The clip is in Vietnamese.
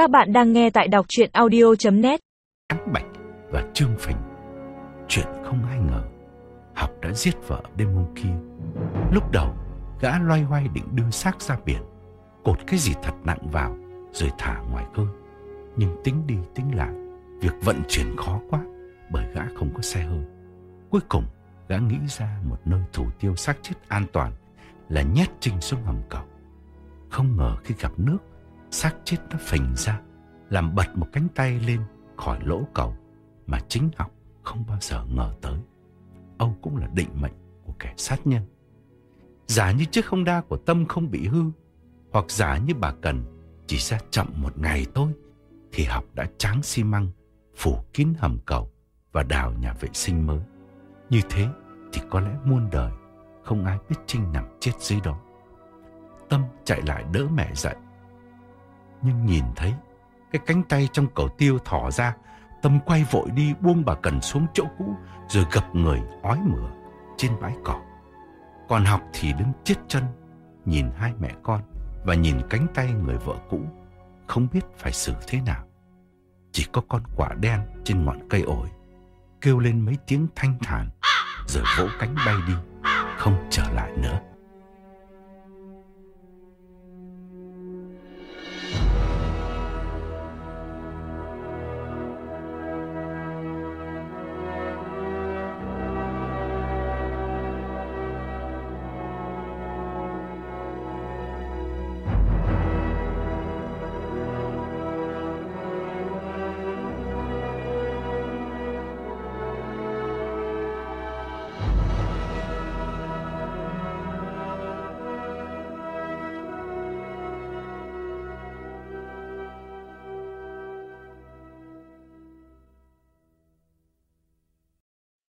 Các bạn đang nghe tại đọc chuyện audio.net Trắng Bạch và Trương Phình. Chuyện không ai ngờ, học đã giết vợ đêm hôm kia. Lúc đầu, gã loay hoay định đưa xác ra biển, cột cái gì thật nặng vào, rồi thả ngoài khơi. Nhưng tính đi tính lại, việc vận chuyển khó quá, bởi gã không có xe hơi. Cuối cùng, gã nghĩ ra một nơi thủ tiêu xác chết an toàn là nhét Trinh xuống hầm cầu. Không ngờ khi gặp nước, xác chết nó phình ra, làm bật một cánh tay lên khỏi lỗ cầu mà chính học không bao giờ ngờ tới. Âu cũng là định mệnh của kẻ sát nhân. Giả như chiếc không đa của Tâm không bị hư, hoặc giả như bà Cần chỉ ra chậm một ngày thôi, thì học đã tráng xi măng, phủ kín hầm cầu và đào nhà vệ sinh mới. Như thế thì có lẽ muôn đời không ai biết Trinh nằm chết dưới đó. Tâm chạy lại đỡ mẹ dậy. Nhưng nhìn thấy cái cánh tay trong cầu tiêu thỏ ra, Tâm quay vội đi buông bà Cần xuống chỗ cũ rồi gập người ói mửa trên bãi cỏ. Còn học thì đứng chết chân, nhìn hai mẹ con và nhìn cánh tay người vợ cũ, không biết phải xử thế nào. Chỉ có con quả đen trên ngọn cây ổi, kêu lên mấy tiếng thanh thản, rồi vỗ cánh bay đi, không trở lại nữa.